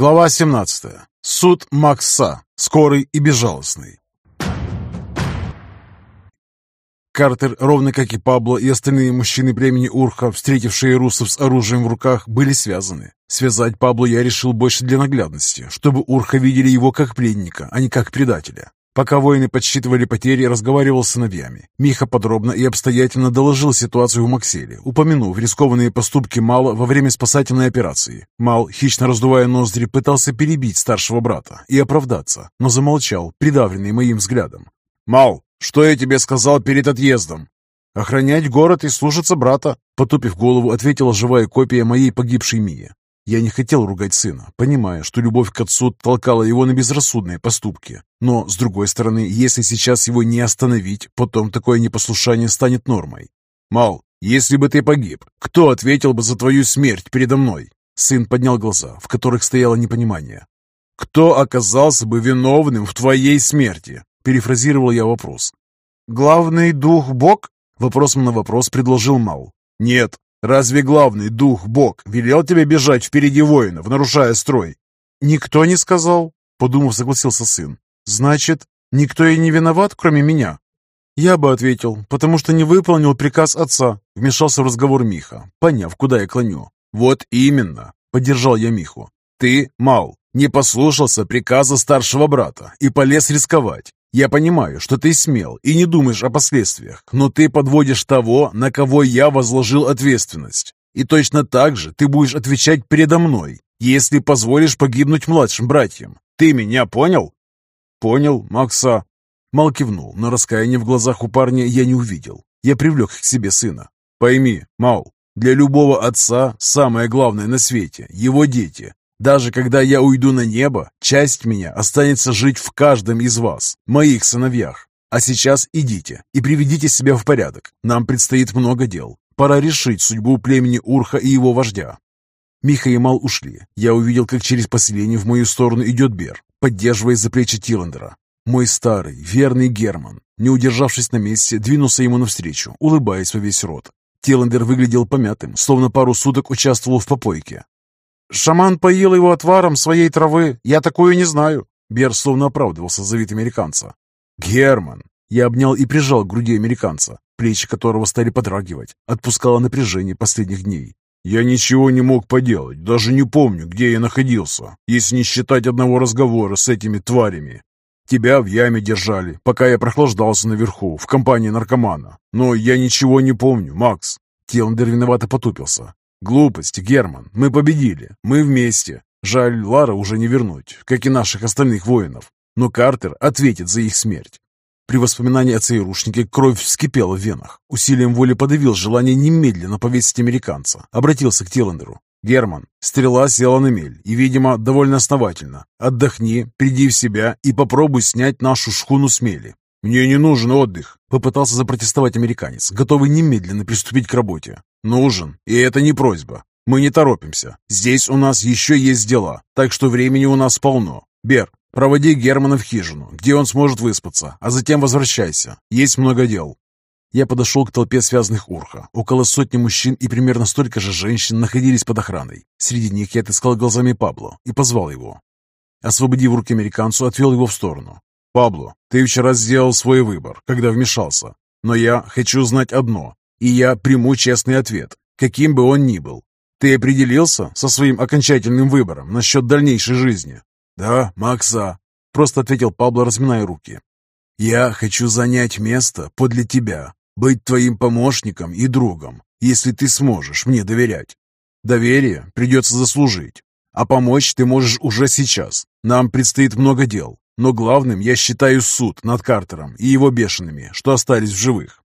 Глава 17. Суд Макса. Скорый и безжалостный. Картер, ровно как и Пабло и остальные мужчины племени Урха, встретившие русов с оружием в руках, были связаны. Связать Пабло я решил больше для наглядности, чтобы Урха видели его как пленника, а не как предателя. Пока воины подсчитывали потери, разговаривал с сыновьями. Миха подробно и обстоятельно доложил ситуацию в Макселе, упомянув рискованные поступки Мала во время спасательной операции. Мал, хищно раздувая ноздри, пытался перебить старшего брата и оправдаться, но замолчал, придавленный моим взглядом. «Мал, что я тебе сказал перед отъездом?» «Охранять город и слушаться брата», — потупив голову, ответила живая копия моей погибшей Мии. Я не хотел ругать сына, понимая, что любовь к отцу толкала его на безрассудные поступки. Но, с другой стороны, если сейчас его не остановить, потом такое непослушание станет нормой. «Мал, если бы ты погиб, кто ответил бы за твою смерть передо мной?» Сын поднял глаза, в которых стояло непонимание. «Кто оказался бы виновным в твоей смерти?» Перефразировал я вопрос. «Главный дух Бог?» Вопросом на вопрос предложил Мал. «Нет, Разве главный дух Бог велел тебе бежать впереди воинов, нарушая строй? Никто не сказал, подумав, согласился сын. Значит, никто и не виноват, кроме меня? Я бы ответил, потому что не выполнил приказ отца, вмешался в разговор Миха, поняв, куда я клоню. Вот именно, поддержал я Миху. Ты, Мал, не послушался приказа старшего брата и полез рисковать. Я понимаю, что ты смел и не думаешь о последствиях, но ты подводишь того, на кого я возложил ответственность. И точно так же ты будешь отвечать передо мной, если позволишь погибнуть младшим братьям. Ты меня понял? Понял, Макса. Мал кивнул, но раскаяния в глазах у парня я не увидел. Я привлек к себе сына. Пойми, Мал, для любого отца самое главное на свете – его дети. Даже когда я уйду на небо, часть меня останется жить в каждом из вас, моих сыновьях. А сейчас идите и приведите себя в порядок. Нам предстоит много дел. Пора решить судьбу племени Урха и его вождя. Миха и Мал ушли. Я увидел, как через поселение в мою сторону идет Бер, поддерживая за плечи Тиландера. Мой старый, верный Герман, не удержавшись на месте, двинулся ему навстречу, улыбаясь во весь рот. Тиландер выглядел помятым, словно пару суток участвовал в попойке. «Шаман поил его отваром своей травы. Я такую не знаю». Бер словно оправдывался за вид американца. «Герман!» Я обнял и прижал к груди американца, плечи которого стали подрагивать. Отпускало напряжение последних дней. «Я ничего не мог поделать, даже не помню, где я находился, если не считать одного разговора с этими тварями. Тебя в яме держали, пока я прохлаждался наверху, в компании наркомана. Но я ничего не помню, Макс». Теландер виновато потупился. «Глупости, Герман. Мы победили. Мы вместе. Жаль, Лара уже не вернуть, как и наших остальных воинов. Но Картер ответит за их смерть». При воспоминании о ЦРУшнике кровь вскипела в венах. Усилием воли подавил желание немедленно повесить американца. Обратился к Тиландеру. «Герман, стрела села на мель, и, видимо, довольно основательно. Отдохни, приди в себя и попробуй снять нашу шхуну с мели. «Мне не нужен отдых», — попытался запротестовать американец, готовый немедленно приступить к работе. «Нужен, и это не просьба. Мы не торопимся. Здесь у нас еще есть дела, так что времени у нас полно. Бер, проводи Германа в хижину, где он сможет выспаться, а затем возвращайся. Есть много дел». Я подошел к толпе связанных урха. Около сотни мужчин и примерно столько же женщин находились под охраной. Среди них я отыскал глазами Пабло и позвал его. Освободив руки американцу, отвел его в сторону. «Пабло, ты вчера сделал свой выбор, когда вмешался. Но я хочу знать одно, и я приму честный ответ, каким бы он ни был. Ты определился со своим окончательным выбором насчет дальнейшей жизни?» «Да, Макса», — просто ответил Пабло, разминая руки. «Я хочу занять место подле тебя, быть твоим помощником и другом, если ты сможешь мне доверять. Доверие придется заслужить, а помочь ты можешь уже сейчас. Нам предстоит много дел, но главным я считаю суд над Картером и его бешеными, что остались в живых.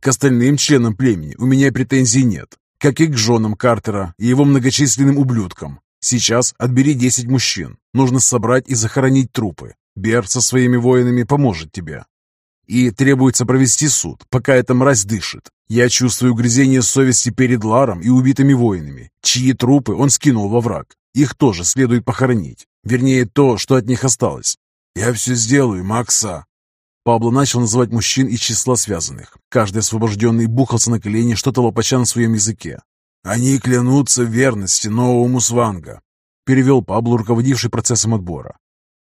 К остальным членам племени у меня претензий нет, как и к женам Картера и его многочисленным ублюдкам. Сейчас отбери 10 мужчин. Нужно собрать и захоронить трупы. Бер со своими воинами поможет тебе. И требуется провести суд, пока эта мразь дышит. Я чувствую грызение совести перед Ларом и убитыми воинами, чьи трупы он скинул во враг. Их тоже следует похоронить. Вернее, то, что от них осталось. «Я все сделаю, Макса!» Пабло начал называть мужчин из числа связанных. Каждый освобожденный бухался на колени, что-то лопача на своем языке. «Они клянутся верности новому Сванга. перевел Пабло, руководивший процессом отбора.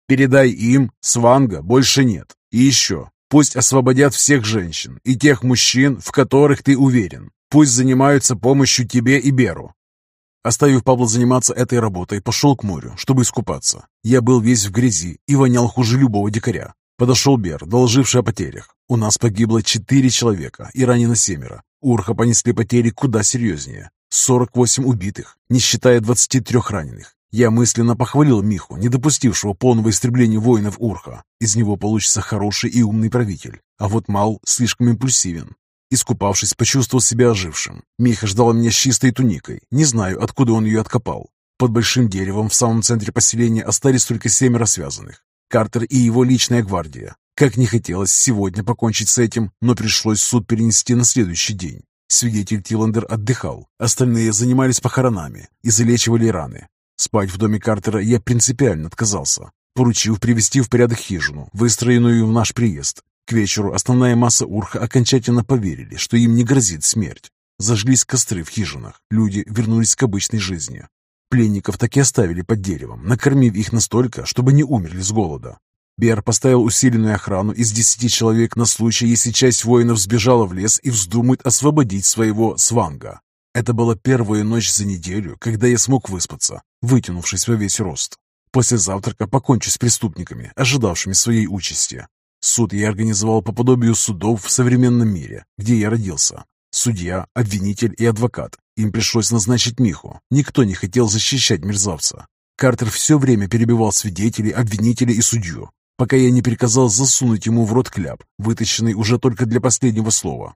«Передай им, Сванга больше нет. И еще, пусть освободят всех женщин и тех мужчин, в которых ты уверен. Пусть занимаются помощью тебе и Беру. Оставив Павла заниматься этой работой, пошел к морю, чтобы искупаться. Я был весь в грязи и вонял хуже любого дикаря. Подошел Бер, доложивший о потерях. У нас погибло четыре человека и ранено семеро. Урха понесли потери куда серьезнее. 48 убитых, не считая 23 раненых. Я мысленно похвалил Миху, не допустившего полного истребления воинов Урха. Из него получится хороший и умный правитель. А вот Мал слишком импульсивен. Искупавшись, почувствовал себя ожившим. Миха ждал меня с чистой туникой. Не знаю, откуда он ее откопал. Под большим деревом в самом центре поселения остались только семеро связанных. Картер и его личная гвардия. Как не хотелось сегодня покончить с этим, но пришлось суд перенести на следующий день. Свидетель Тиландер отдыхал, остальные занимались похоронами и залечивали раны. Спать в доме Картера я принципиально отказался, поручив привести в порядок хижину, выстроенную в наш приезд, к вечеру основная масса урха окончательно поверили, что им не грозит смерть. Зажглись костры в хижинах, люди вернулись к обычной жизни. Пленников так и оставили под деревом, накормив их настолько, чтобы не умерли с голода. Бер поставил усиленную охрану из десяти человек на случай, если часть воинов сбежала в лес и вздумает освободить своего сванга. Это была первая ночь за неделю, когда я смог выспаться, вытянувшись во весь рост. После завтрака покончу с преступниками, ожидавшими своей участи. Суд я организовал по подобию судов в современном мире, где я родился. Судья, обвинитель и адвокат. Им пришлось назначить Миху. Никто не хотел защищать мерзавца. Картер все время перебивал свидетелей, обвинителей и судью, пока я не приказал засунуть ему в рот кляп, вытащенный уже только для последнего слова.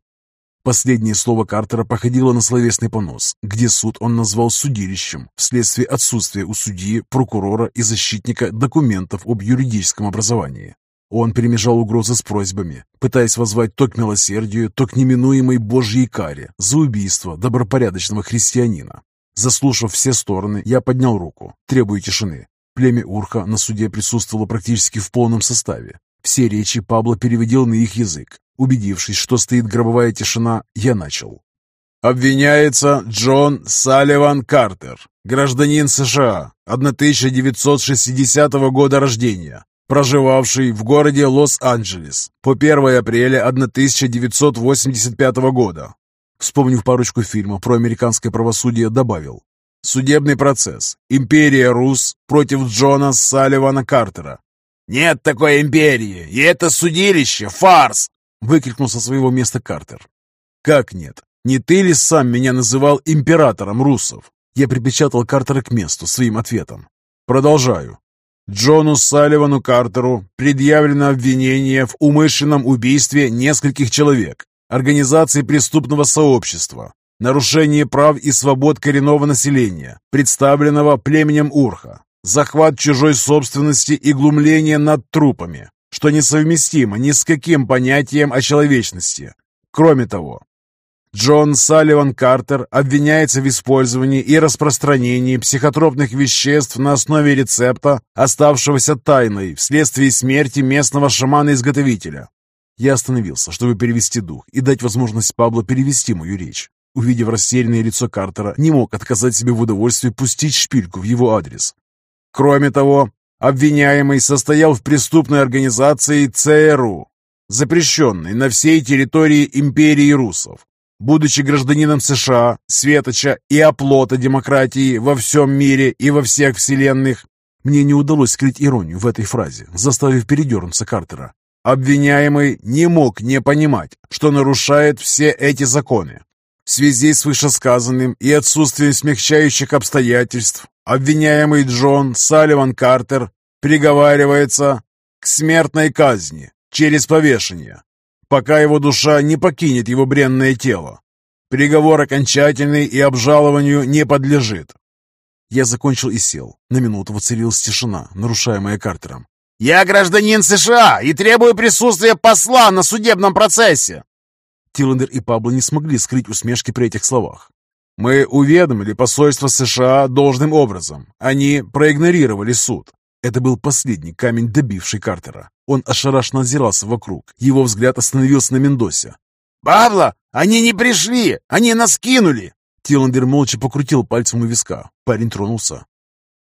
Последнее слово Картера походило на словесный понос, где суд он назвал судилищем вследствие отсутствия у судьи, прокурора и защитника документов об юридическом образовании. Он перемежал угрозы с просьбами, пытаясь воззвать то к милосердию, то к неминуемой Божьей каре за убийство добропорядочного христианина. Заслушав все стороны, я поднял руку, требуя тишины. Племя Урха на суде присутствовало практически в полном составе. Все речи Пабло переводил на их язык. Убедившись, что стоит гробовая тишина, я начал. Обвиняется Джон Салливан Картер, гражданин США, 1960 года рождения, проживавший в городе Лос-Анджелес по 1 апреля 1985 года. Вспомнив парочку фильмов про американское правосудие, добавил. Судебный процесс. Империя Рус против Джона Салливана Картера. «Нет такой империи, и это судилище — фарс!» — выкрикнул со своего места Картер. «Как нет? Не ты ли сам меня называл императором русов?» Я припечатал Картера к месту своим ответом. Продолжаю. Джону Салливану Картеру предъявлено обвинение в умышленном убийстве нескольких человек, организации преступного сообщества, нарушении прав и свобод коренного населения, представленного племенем Урха, захват чужой собственности и глумление над трупами, что несовместимо ни с каким понятием о человечности. Кроме того, Джон Салливан Картер обвиняется в использовании и распространении психотропных веществ на основе рецепта, оставшегося тайной вследствие смерти местного шамана-изготовителя. Я остановился, чтобы перевести дух и дать возможность Пабло перевести мою речь. Увидев растерянное лицо Картера, не мог отказать себе в удовольствии пустить шпильку в его адрес. Кроме того, обвиняемый состоял в преступной организации ЦРУ, запрещенной на всей территории империи русов, Будучи гражданином США, светоча и оплота демократии во всем мире и во всех вселенных, мне не удалось скрыть иронию в этой фразе, заставив передернуться Картера. Обвиняемый не мог не понимать, что нарушает все эти законы. В связи с вышесказанным и отсутствием смягчающих обстоятельств, обвиняемый Джон Салливан Картер приговаривается к смертной казни через повешение пока его душа не покинет его бренное тело. Приговор окончательный и обжалованию не подлежит. Я закончил и сел. На минуту воцарилась тишина, нарушаемая Картером. «Я гражданин США и требую присутствия посла на судебном процессе!» Тиллендер и Пабло не смогли скрыть усмешки при этих словах. «Мы уведомили посольство США должным образом. Они проигнорировали суд. Это был последний камень, добивший Картера. Он ошарашенно озирался вокруг. Его взгляд остановился на Мендосе. «Пабло, они не пришли! Они нас кинули!» Тиландер молча покрутил пальцем у виска. Парень тронулся.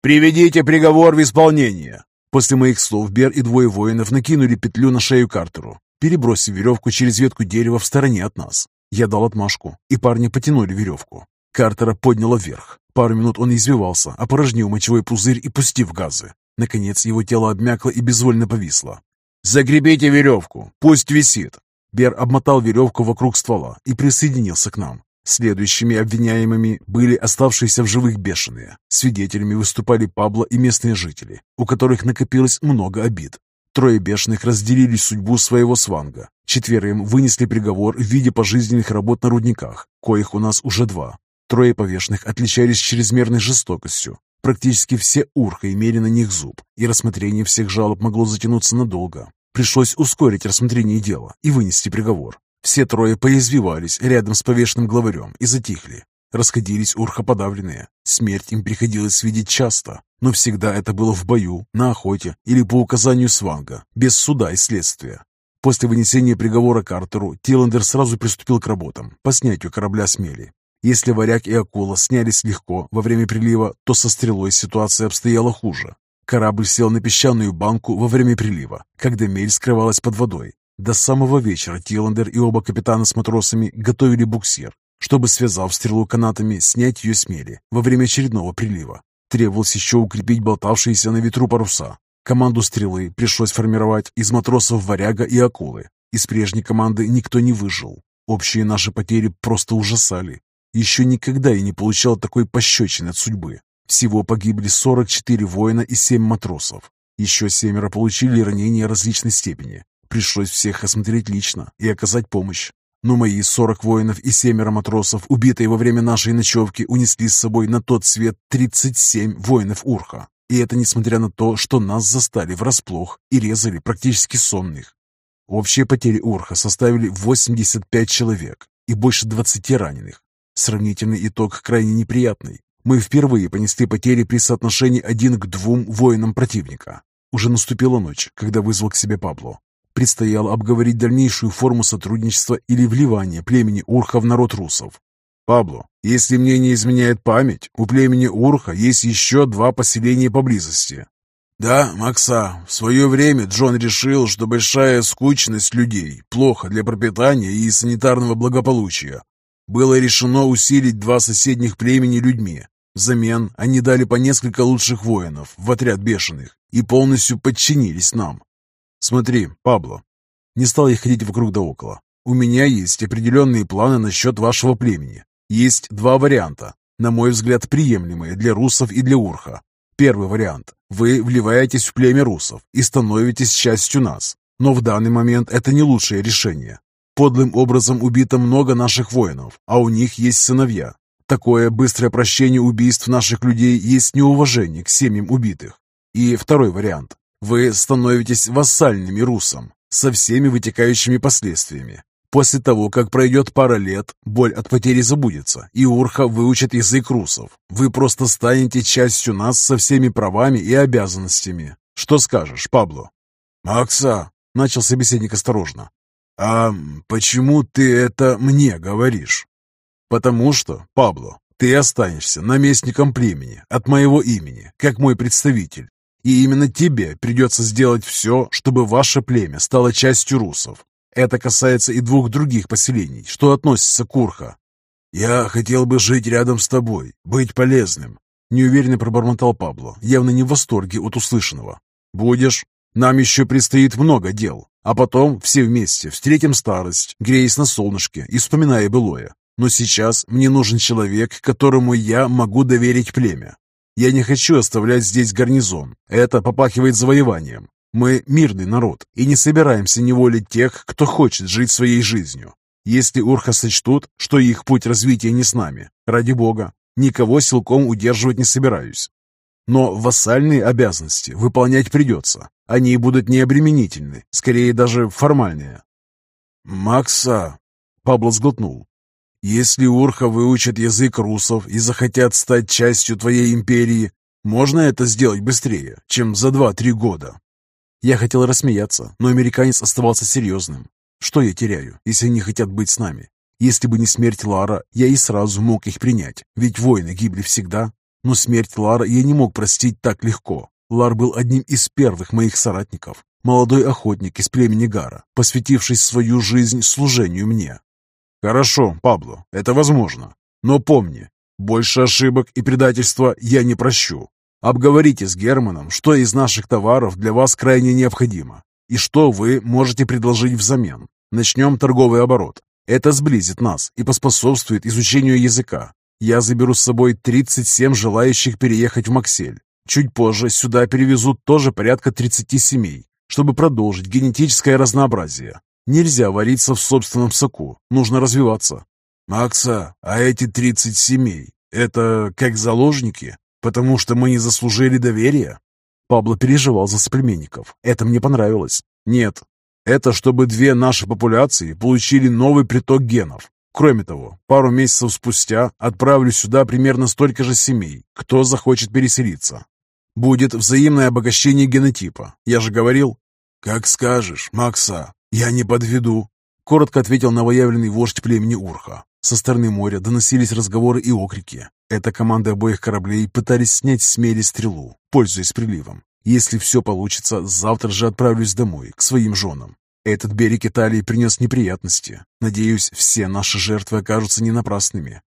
«Приведите приговор в исполнение!» После моих слов Бер и двое воинов накинули петлю на шею Картеру, перебросив веревку через ветку дерева в стороне от нас. Я дал отмашку, и парни потянули веревку. Картера подняло вверх. Пару минут он извивался, опорожнил мочевой пузырь и пустив газы. Наконец его тело обмякло и безвольно повисло. «Загребите веревку, пусть висит!» Бер обмотал веревку вокруг ствола и присоединился к нам. Следующими обвиняемыми были оставшиеся в живых бешеные. Свидетелями выступали Пабло и местные жители, у которых накопилось много обид. Трое бешеных разделили судьбу своего сванга. Четверым вынесли приговор в виде пожизненных работ на рудниках, коих у нас уже два. Трое повешенных отличались чрезмерной жестокостью. Практически все урха имели на них зуб, и рассмотрение всех жалоб могло затянуться надолго. Пришлось ускорить рассмотрение дела и вынести приговор. Все трое поизвивались рядом с повешенным главарем и затихли. Расходились урхоподавленные. Смерть им приходилось видеть часто, но всегда это было в бою, на охоте или по указанию Сванга, без суда и следствия. После вынесения приговора Картеру Тиландер сразу приступил к работам по снятию корабля с мели. Если варяг и акула снялись легко во время прилива, то со стрелой ситуация обстояла хуже. Корабль сел на песчаную банку во время прилива, когда мель скрывалась под водой. До самого вечера Тиландер и оба капитана с матросами готовили буксир, чтобы, связав стрелу канатами, снять ее с мели во время очередного прилива. Требовалось еще укрепить болтавшиеся на ветру паруса. Команду стрелы пришлось формировать из матросов варяга и акулы. Из прежней команды никто не выжил. Общие наши потери просто ужасали. Еще никогда я не получал такой пощечины от судьбы. Всего погибли 44 воина и 7 матросов. Еще семеро получили ранения различной степени. Пришлось всех осмотреть лично и оказать помощь. Но мои 40 воинов и семеро матросов, убитые во время нашей ночевки, унесли с собой на тот свет 37 воинов Урха. И это несмотря на то, что нас застали врасплох и резали практически сонных. Общие потери Урха составили 85 человек и больше 20 раненых. Сравнительный итог крайне неприятный. Мы впервые понесли потери при соотношении один к двум воинам противника. Уже наступила ночь, когда вызвал к себе Пабло. Предстояло обговорить дальнейшую форму сотрудничества или вливания племени Урха в народ русов. «Пабло, если мне не изменяет память, у племени Урха есть еще два поселения поблизости». «Да, Макса, в свое время Джон решил, что большая скучность людей плохо для пропитания и санитарного благополучия, было решено усилить два соседних племени людьми. Взамен они дали по несколько лучших воинов в отряд бешеных и полностью подчинились нам. Смотри, Пабло, не стал я ходить вокруг да около. У меня есть определенные планы насчет вашего племени. Есть два варианта, на мой взгляд, приемлемые для русов и для урха. Первый вариант. Вы вливаетесь в племя русов и становитесь частью нас. Но в данный момент это не лучшее решение. Подлым образом убито много наших воинов, а у них есть сыновья. Такое быстрое прощение убийств наших людей есть неуважение к семьям убитых. И второй вариант. Вы становитесь вассальными русам со всеми вытекающими последствиями. После того, как пройдет пара лет, боль от потери забудется, и Урха выучит язык русов. Вы просто станете частью нас со всеми правами и обязанностями. Что скажешь, Пабло? «Макса!» — начал собеседник осторожно. «А почему ты это мне говоришь?» «Потому что, Пабло, ты останешься наместником племени от моего имени, как мой представитель, и именно тебе придется сделать все, чтобы ваше племя стало частью русов. Это касается и двух других поселений, что относятся к Урха. Я хотел бы жить рядом с тобой, быть полезным», неуверенно пробормотал Пабло, явно не в восторге от услышанного. «Будешь. Нам еще предстоит много дел. А потом все вместе встретим старость, греясь на солнышке и вспоминая былое. Но сейчас мне нужен человек, которому я могу доверить племя. Я не хочу оставлять здесь гарнизон. Это попахивает завоеванием. Мы мирный народ и не собираемся неволить тех, кто хочет жить своей жизнью. Если урха сочтут, что их путь развития не с нами, ради бога, никого силком удерживать не собираюсь. Но вассальные обязанности выполнять придется. Они будут необременительны, скорее даже формальные. «Макса!» — Пабло сглотнул. «Если урха выучат язык русов и захотят стать частью твоей империи, можно это сделать быстрее, чем за два-три года». Я хотел рассмеяться, но американец оставался серьезным. Что я теряю, если они хотят быть с нами? Если бы не смерть Лара, я и сразу мог их принять, ведь воины гибли всегда. Но смерть Лара я не мог простить так легко. Лар был одним из первых моих соратников, молодой охотник из племени Гара, посвятивший свою жизнь служению мне. Хорошо, Пабло, это возможно. Но помни, больше ошибок и предательства я не прощу. Обговорите с Германом, что из наших товаров для вас крайне необходимо и что вы можете предложить взамен. Начнем торговый оборот. Это сблизит нас и поспособствует изучению языка. Я заберу с собой 37 желающих переехать в Максель. Чуть позже сюда перевезут тоже порядка 30 семей, чтобы продолжить генетическое разнообразие. Нельзя вариться в собственном соку, нужно развиваться. «Макса, а эти 30 семей, это как заложники? Потому что мы не заслужили доверия?» Пабло переживал за соплеменников. Это мне понравилось. Нет, это чтобы две наши популяции получили новый приток генов. Кроме того, пару месяцев спустя отправлю сюда примерно столько же семей, кто захочет переселиться. Будет взаимное обогащение генотипа. Я же говорил. Как скажешь, Макса, я не подведу. Коротко ответил новоявленный вождь племени Урха. Со стороны моря доносились разговоры и окрики. Эта команда обоих кораблей пытались снять с мели стрелу, пользуясь приливом. Если все получится, завтра же отправлюсь домой, к своим женам. Этот берег Италии принес неприятности. Надеюсь, все наши жертвы окажутся не напрасными.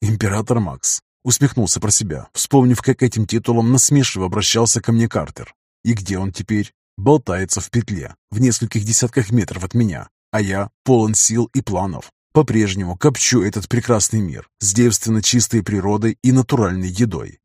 Император Макс усмехнулся про себя, вспомнив, как этим титулом насмешливо обращался ко мне Картер. И где он теперь? Болтается в петле, в нескольких десятках метров от меня, а я полон сил и планов. По-прежнему копчу этот прекрасный мир с девственно чистой природой и натуральной едой.